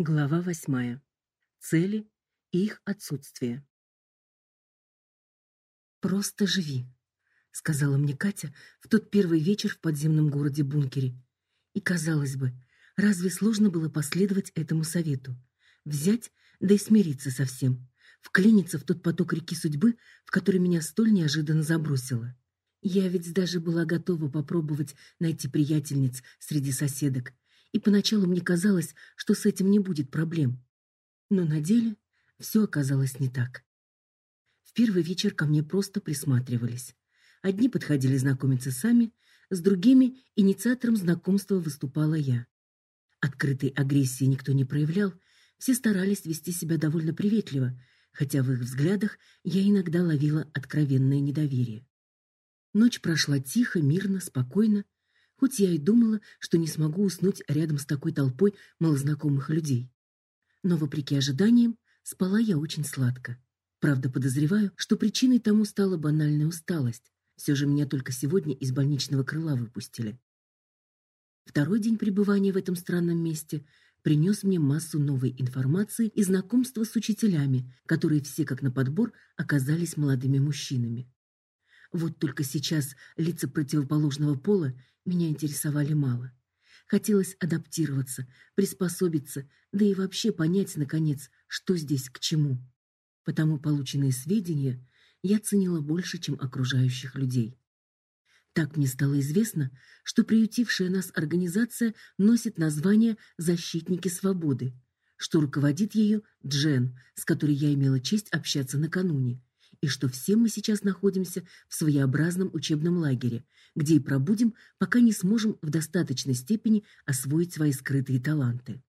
Глава восьмая. Цели и их отсутствие. Просто живи, сказала мне Катя в тот первый вечер в подземном городе-бункере. И казалось бы, разве сложно было последовать этому совету? Взять да и смириться со всем, вклиниться в тот поток реки судьбы, в который меня столь неожиданно забросило. Я ведь даже была готова попробовать найти приятельниц среди соседок, и поначалу мне казалось, что с этим не будет проблем. Но на деле все оказалось не так. В первый вечер ко мне просто присматривались. Одни подходили знакомиться сами, с другими инициатором знакомства выступала я. Открытой агрессии никто не проявлял, все старались вести себя довольно приветливо, хотя в их взглядах я иногда ловила откровенное недоверие. Ночь прошла тихо, мирно, спокойно, хоть я и думала, что не смогу уснуть рядом с такой толпой малознакомых людей. Но вопреки ожиданиям, спала я очень сладко. Правда, подозреваю, что причиной тому стала банальная усталость. Все же меня только сегодня из больничного крыла выпустили. Второй день пребывания в этом странном месте принес мне массу новой информации и знакомства с учителями, которые все как на подбор оказались молодыми мужчинами. Вот только сейчас лица противоположного пола меня интересовали мало. Хотелось адаптироваться, приспособиться, да и вообще понять наконец, что здесь к чему. Потому полученные сведения я ценила больше, чем окружающих людей. Так мне стало известно, что приютившая нас организация носит название Защитники свободы, что руководит ее Джен, с которой я имела честь общаться накануне, и что все мы сейчас находимся в своеобразном учебном лагере, где и пробудем, пока не сможем в достаточной степени освоить свои скрытые таланты.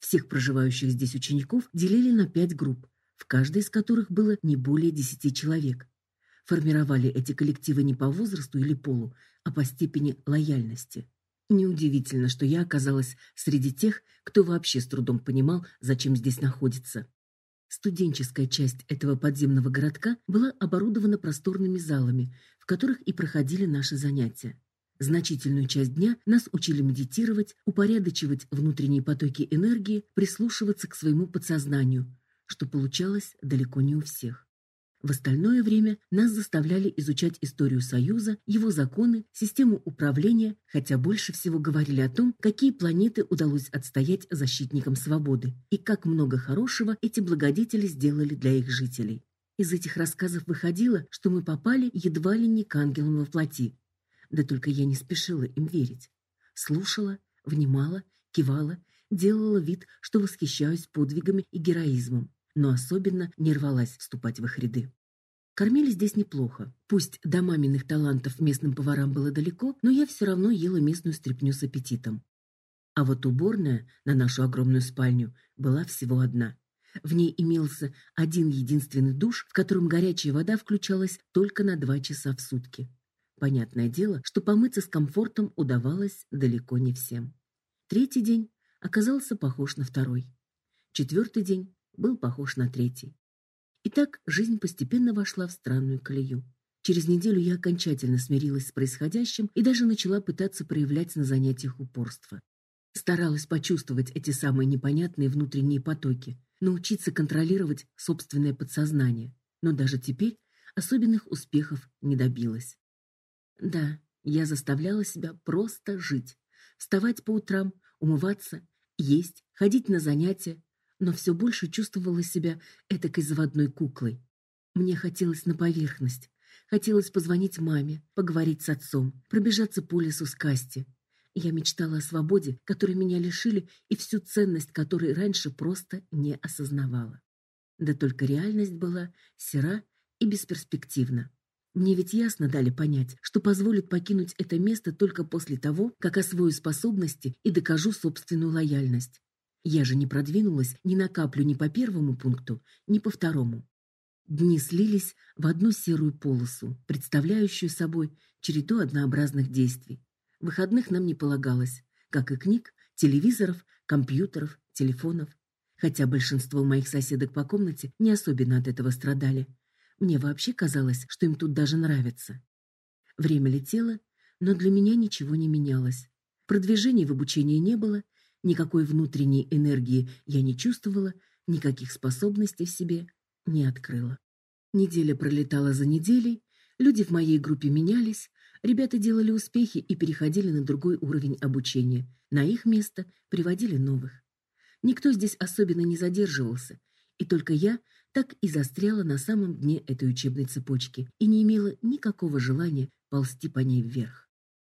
Всех проживающих здесь учеников делили на пять групп, в каждой из которых было не более десяти человек. Формировали эти коллективы не по возрасту или полу, а по степени лояльности. Неудивительно, что я оказалась среди тех, кто вообще с трудом понимал, зачем здесь находится. Студенческая часть этого подземного городка была оборудована просторными залами, в которых и проходили наши занятия. Значительную часть дня нас учили медитировать, упорядочивать внутренние потоки энергии, прислушиваться к своему подсознанию, что получалось далеко не у всех. В остальное время нас заставляли изучать историю Союза, его законы, систему управления, хотя больше всего говорили о том, какие планеты удалось отстоять защитникам свободы и как много хорошего эти благодетели сделали для их жителей. Из этих рассказов выходило, что мы попали едва ли не к ангелам во плоти. Да только я не спешила им верить. Слушала, внимала, кивала, делала вид, что восхищаюсь подвигами и героизмом но особенно не рвалась вступать в их ряды. Кормили здесь неплохо. Пусть до маминых талантов местным поварам было далеко, но я все равно ела местную стряпню с аппетитом. А вот уборная на нашу огромную спальню была всего одна. В ней имелся один единственный душ, в котором горячая вода включалась только на два часа в сутки. Понятное дело, что помыться с комфортом удавалось далеко не всем. Третий день оказался похож на второй. Четвертый день был похож на третий. И так жизнь постепенно вошла в странную колею. Через неделю я окончательно смирилась с происходящим и даже начала пытаться проявлять на занятиях упорство. Старалась почувствовать эти самые непонятные внутренние потоки, научиться контролировать собственное подсознание. Но даже теперь особенных успехов не добилась. Да, я заставляла себя просто жить. Вставать по утрам, умываться, есть, ходить на занятия, но все больше чувствовала себя этакой заводной куклой. Мне хотелось на поверхность. Хотелось позвонить маме, поговорить с отцом, пробежаться по лесу с Касти. Я мечтала о свободе, которой меня лишили, и всю ценность которой раньше просто не осознавала. Да только реальность была сера и бесперспективна. Мне ведь ясно дали понять, что позволят покинуть это место только после того, как освою способности и докажу собственную лояльность. Я же не продвинулась ни на каплю ни по первому пункту, ни по второму. Дни слились в одну серую полосу, представляющую собой череду однообразных действий. Выходных нам не полагалось, как и книг, телевизоров, компьютеров, телефонов. Хотя большинство моих соседок по комнате не особенно от этого страдали. Мне вообще казалось, что им тут даже нравится. Время летело, но для меня ничего не менялось. Продвижений в обучении не было, Никакой внутренней энергии я не чувствовала, никаких способностей в себе не открыла. Неделя пролетала за неделей, люди в моей группе менялись, ребята делали успехи и переходили на другой уровень обучения. На их место приводили новых. Никто здесь особенно не задерживался, и только я так и застряла на самом дне этой учебной цепочки и не имела никакого желания ползти по ней вверх.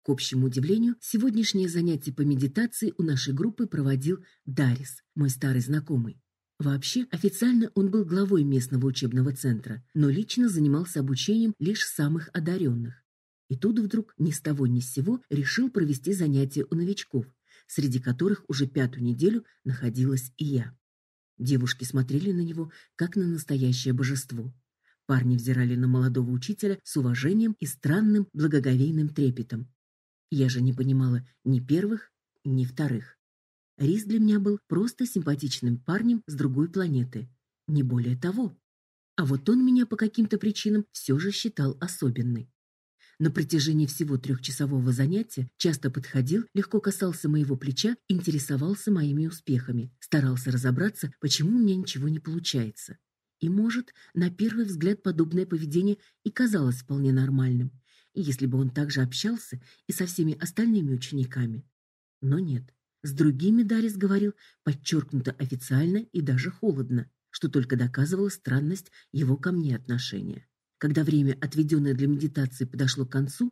К общему удивлению, сегодняшнее занятие по медитации у нашей группы проводил Дарис, мой старый знакомый. Вообще, официально он был главой местного учебного центра, но лично занимался обучением лишь самых одаренных. И тут вдруг ни с того ни с сего решил провести занятия у новичков, среди которых уже пятую неделю находилась и я. Девушки смотрели на него как на настоящее божество. Парни взирали на молодого учителя с уважением и странным благоговейным трепетом. Я же не понимала ни первых, ни вторых. Рис для меня был просто симпатичным парнем с другой планеты, не более того. А вот он меня по каким-то причинам все же считал особенной. На протяжении всего трехчасового занятия часто подходил, легко касался моего плеча, интересовался моими успехами, старался разобраться, почему у меня ничего не получается. И, может, на первый взгляд подобное поведение и казалось вполне нормальным, если бы он также общался и со всеми остальными учениками. Но нет. С другими Дарис говорил подчеркнуто официально и даже холодно, что только доказывало странность его ко мне отношения. Когда время, отведенное для медитации, подошло к концу,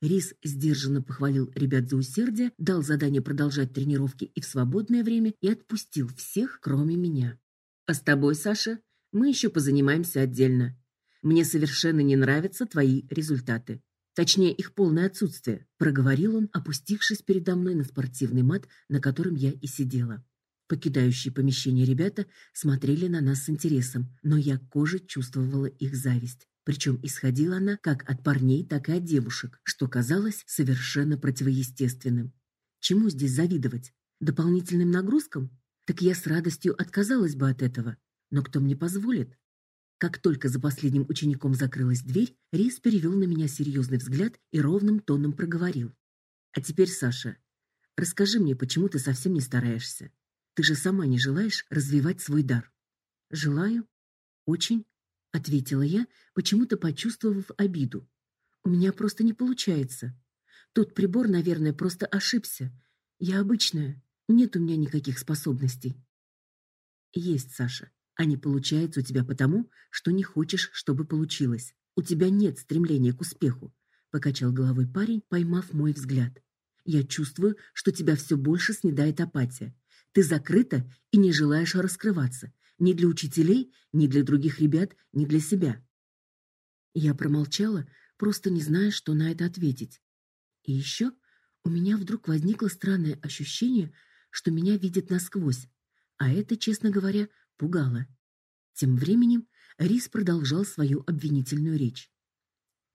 Рис сдержанно похвалил ребят за усердие, дал задание продолжать тренировки и в свободное время и отпустил всех, кроме меня. А с тобой, Саша, мы еще позанимаемся отдельно. Мне совершенно не нравятся твои результаты. Точнее, их полное отсутствие, проговорил он, опустившись передо мной на спортивный мат, на котором я и сидела. Покидающие помещение ребята смотрели на нас с интересом, но я кожей чувствовала их зависть. Причем исходила она как от парней, так и от девушек, что казалось совершенно противоестественным. Чему здесь завидовать? Дополнительным нагрузкам? Так я с радостью отказалась бы от этого. Но кто мне позволит? Как только за последним учеником закрылась дверь, Рис перевел на меня серьезный взгляд и ровным тоном проговорил: "А теперь, Саша, расскажи мне, почему ты совсем не стараешься? Ты же сама не желаешь развивать свой дар?" "Желаю, очень", ответила я, почему-то почувствовав обиду. "У меня просто не получается. Тот прибор, наверное, просто ошибся. Я обычная, нет у меня никаких способностей". "Есть, Саша. А не получается у тебя потому, что не хочешь, чтобы получилось. У тебя нет стремления к успеху, покачал головой парень, поймав мой взгляд. Я чувствую, что тебя все больше снедает апатия. Ты закрыта и не желаешь раскрываться, ни для учителей, ни для других ребят, ни для себя. Я промолчала, просто не зная, что на это ответить. И еще у меня вдруг возникло странное ощущение, что меня видят насквозь. А это, честно говоря, пугало. Тем временем Рис продолжал свою обвинительную речь.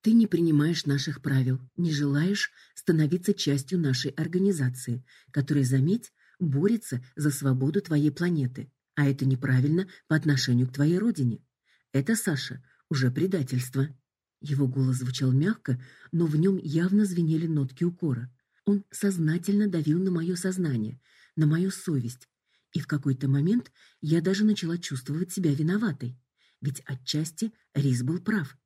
Ты не принимаешь наших правил, не желаешь становиться частью нашей организации, которая, заметь, борется за свободу твоей планеты. А это неправильно по отношению к твоей родине. Это, Саша, уже предательство. Его голос звучал мягко, но в нем явно звенели нотки укора. Он сознательно давил на мое сознание, на мою совесть, и в какой-то момент я даже начала чувствовать себя виноватой. Ведь отчасти Рис был прав.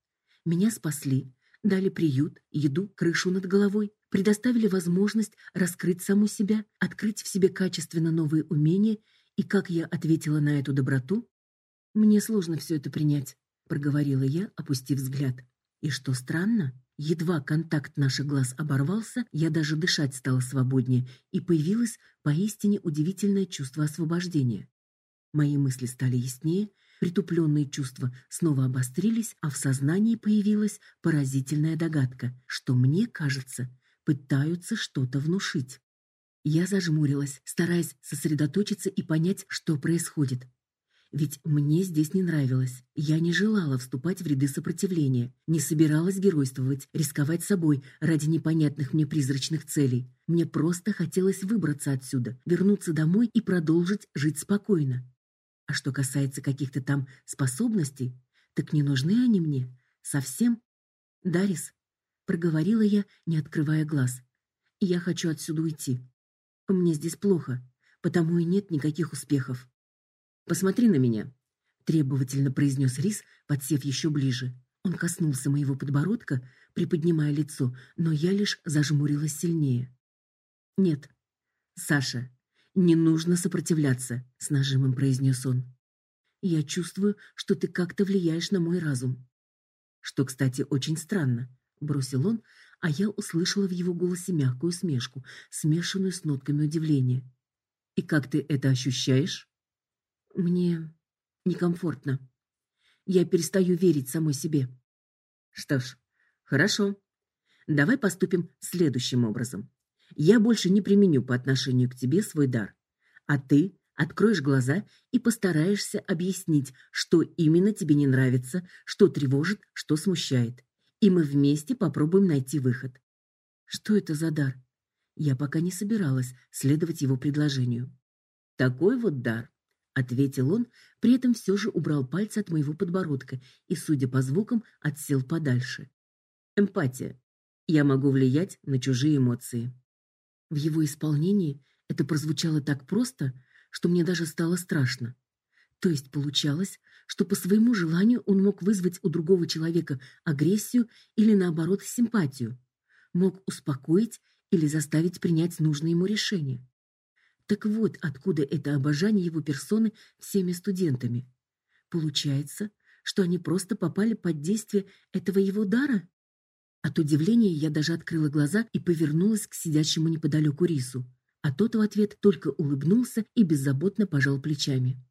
Меня спасли, дали приют, еду, крышу над головой, предоставили возможность раскрыть саму себя, открыть в себе качественно новые умения, и как я ответила на эту доброту? Мне сложно все это принять, проговорила я, опустив взгляд. И что странно, Едва контакт наших глаз оборвался, я даже дышать стала свободнее, и появилось поистине удивительное чувство освобождения. Мои мысли стали яснее, притупленные чувства снова обострились, а в сознании появилась поразительная догадка, что мне, кажется, пытаются что-то внушить. Я зажмурилась, стараясь сосредоточиться и понять, что происходит. Ведь мне здесь не нравилось. Я не желала вступать в ряды сопротивления, не собиралась геройствовать, рисковать собой ради непонятных мне призрачных целей. Мне просто хотелось выбраться отсюда, вернуться домой и продолжить жить спокойно. А что касается каких-то там способностей, так не нужны они мне совсем. Дарис, проговорила я, не открывая глаз. Я хочу отсюда уйти. Мне здесь плохо потому и нет никаких успехов. Посмотри на меня, требовательно произнес Рис, подсев еще ближе. Он коснулся моего подбородка, приподнимая лицо, но я лишь зажмурилась сильнее. Нет. Саша, не нужно сопротивляться, с нажимом произнес он. Я чувствую, что ты как-то влияешь на мой разум. Что, кстати, очень странно, бросил он, а я услышала в его голосе мягкую смешку, смешанную с нотками удивления. И как ты это ощущаешь? Мне некомфортно. Я перестаю верить самой себе. Что ж, хорошо. Давай поступим следующим образом. Я больше не применю по отношению к тебе свой дар, а ты откроешь глаза и постараешься объяснить, что именно тебе не нравится, что тревожит, что смущает. И мы вместе попробуем найти выход. Что это за дар? Я пока не собиралась следовать его предложению. Такой вот дар, ответил он, при этом все же убрал пальцы от моего подбородка и, судя по звукам, отсел подальше. Эмпатия. Я могу влиять на чужие эмоции. В его исполнении это прозвучало так просто, что мне даже стало страшно. То есть получалось, что по своему желанию он мог вызвать у другого человека агрессию или наоборот симпатию, мог успокоить или заставить принять нужное ему решение. Так вот, откуда это обожание его персоны всеми студентами. Получается, что они просто попали под действие этого его дара? От удивления я даже открыла глаза и повернулась к сидящему неподалеку Рису, а тот в ответ только улыбнулся и беззаботно пожал плечами.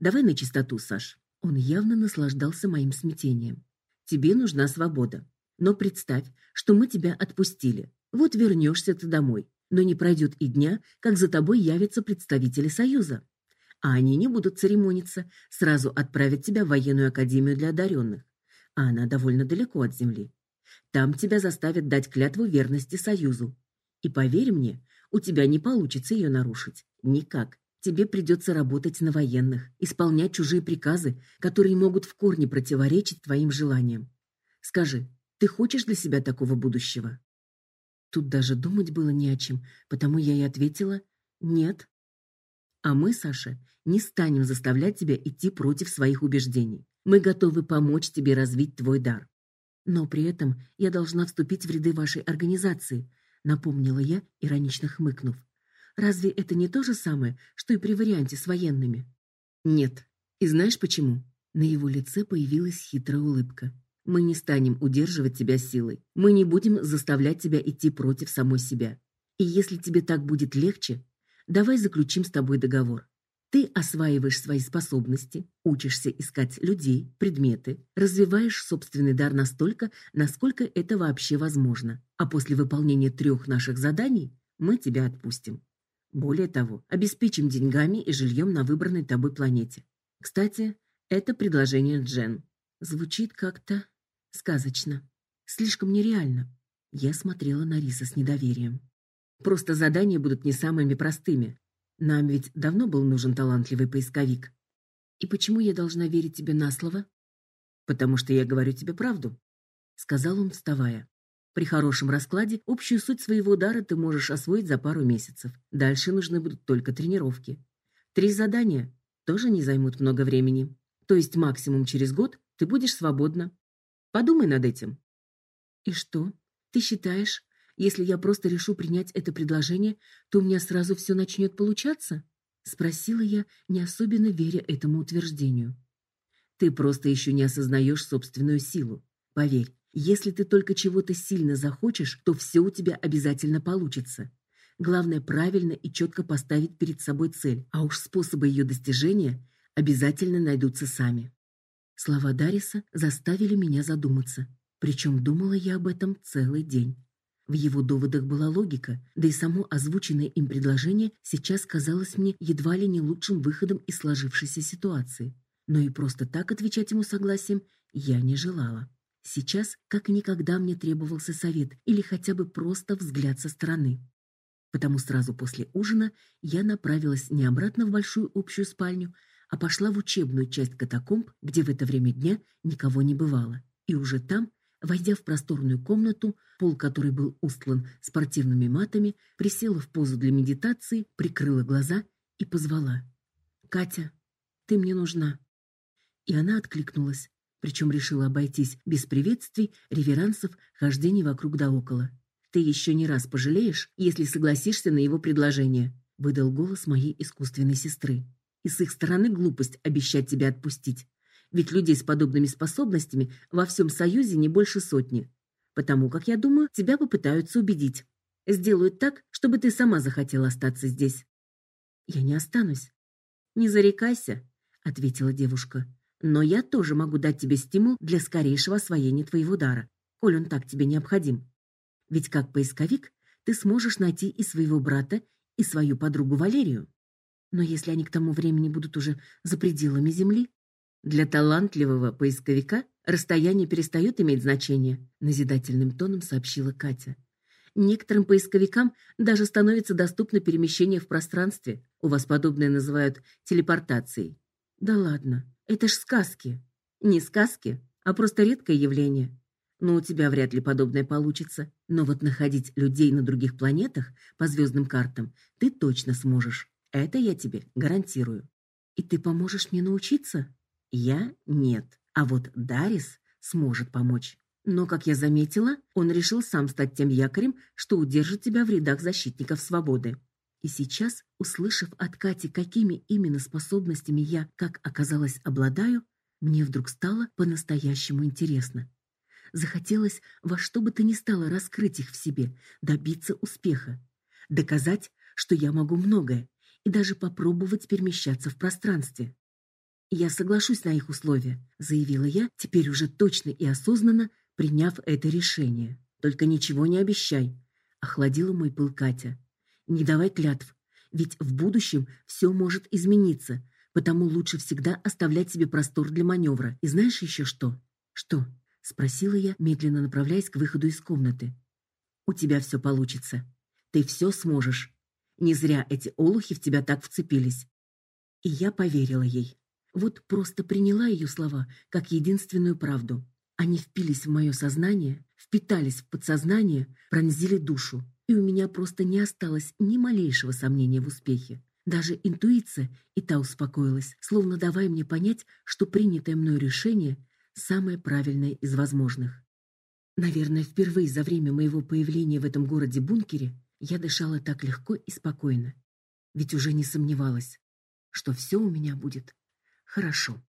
Давай на чистоту, Саш. Он явно наслаждался моим смятением. Тебе нужна свобода. Но представь, что мы тебя отпустили. Вот вернешься ты домой но не пройдет и дня, как за тобой явятся представители Союза. А они не будут церемониться, сразу отправят тебя в военную академию для одаренных. А она довольно далеко от земли. Там тебя заставят дать клятву верности Союзу. И поверь мне, у тебя не получится ее нарушить. Никак. Тебе придется работать на военных, исполнять чужие приказы, которые могут в корне противоречить твоим желаниям. Скажи, ты хочешь для себя такого будущего? Тут даже думать было не о чем, потому я и ответила: "Нет". А мы, Саша, не станем заставлять тебя идти против своих убеждений. Мы готовы помочь тебе развить твой дар. Но при этом я должна вступить в ряды вашей организации, напомнила я, иронично хмыкнув. Разве это не то же самое, что и при варианте с военными? Нет. И знаешь почему? На его лице появилась хитрая улыбка. Мы не станем удерживать тебя силой. Мы не будем заставлять тебя идти против самой себя. И если тебе так будет легче, давай заключим с тобой договор. Ты осваиваешь свои способности, учишься искать людей, предметы, развиваешь собственный дар настолько, насколько это вообще возможно. А после выполнения трех наших заданий мы тебя отпустим. Более того, обеспечим деньгами и жильем на выбранной тобой планете. Кстати, это предложение Джен. Звучит как-то сказочно, слишком нереально. Я смотрела на Риса с недоверием. Просто задания будут не самыми простыми. Нам ведь давно был нужен талантливый поисковик. И почему я должна верить тебе на слово? Потому что я говорю тебе правду, сказал он, вставая. При хорошем раскладе общую суть своего удара ты можешь освоить за пару месяцев. Дальше нужны будут только тренировки. Три задания тоже не займут много времени. То есть максимум через год ты будешь свободна. Подумай над этим. И что? Ты считаешь, если я просто решу принять это предложение, то у меня сразу все начнет получаться? спросила я, не особенно веря этому утверждению. Ты просто еще не осознаешь собственную силу. Поверь, если ты только чего-то сильно захочешь, то все у тебя обязательно получится. Главное правильно и четко поставить перед собой цель, а уж способы ее достижения обязательно найдутся сами. Слова Дариса заставили меня задуматься, причем думала я об этом целый день. В его доводах была логика, да и само озвученное им предложение сейчас казалось мне едва ли не лучшим выходом из сложившейся ситуации. Но и просто так отвечать ему согласием я не желала. Сейчас, как никогда, мне требовался совет или хотя бы просто взгляд со стороны. Потому сразу после ужина я направилась не обратно в большую общую спальню, а пошла в учебную часть катакомб, где в это время дня никого не бывало. И уже там, войдя в просторную комнату, пол которой был устлан спортивными матами, присела в позу для медитации, прикрыла глаза и позвала: "Катя, ты мне нужна". И она откликнулась, причем решила обойтись без приветствий, реверансов, хождений вокруг да около. Ты еще не раз пожалеешь, если согласишься на его предложение, выдал голос моей искусственной сестры. И с их стороны глупость обещать тебя отпустить. Ведь людей с подобными способностями во всем Союзе не больше сотни. Потому как я думаю, тебя попытаются убедить. Сделают так, чтобы ты сама захотела остаться здесь. Я не останусь. Не зарекайся, ответила девушка. Но я тоже могу дать тебе стимул для скорейшего освоения твоего дара, коль он так тебе необходим. Ведь как поисковик ты сможешь найти и своего брата, и свою подругу Валерию. Но если они к тому времени будут уже за пределами земли, для талантливого поисковика расстояние перестает иметь значение, назидательным тоном сообщила Катя. Некоторым поисковикам даже становится доступно перемещение в пространстве. У вас подобное называют телепортацией. Да ладно, это ж сказки. Не сказки, а просто редкое явление. Но у тебя вряд ли подобное получится. Но вот находить людей на других планетах по звездным картам ты точно сможешь. Это я тебе гарантирую. И ты поможешь мне научиться? Я нет. А вот Дарис сможет помочь. Но, как я заметила, он решил сам стать тем якорем, что удержит тебя в рядах защитников свободы. И сейчас, услышав от Кати, какими именно способностями я, как оказалось, обладаю, мне вдруг стало по-настоящему интересно. Захотелось во что бы то ни стало раскрыть их в себе, добиться успеха, доказать, что я могу многое, и даже попробовать перемещаться в пространстве. Я соглашусь на их условия, заявила я, теперь уже точно и осознанно приняв это решение. Только ничего не обещай, охладила мой пыл Катя. Не давай клятв, ведь в будущем все может измениться, потому лучше всегда оставлять себе простор для маневра. И знаешь еще что? Что? спросила я, медленно направляясь к выходу из комнаты. У тебя все получится. Ты все сможешь. Не зря эти олухи в тебя так вцепились. И я поверила ей. Вот просто приняла ее слова как единственную правду. Они впились в мое сознание, впитались в подсознание, пронзили душу, и у меня просто не осталось ни малейшего сомнения в успехе. Даже интуиция и та успокоилась, словно давая мне понять, что принятое мною решение самое правильное из возможных. Наверное, впервые за время моего появления в этом городе-бункере я дышала так легко и спокойно, ведь уже не сомневалась, что все у меня будет хорошо.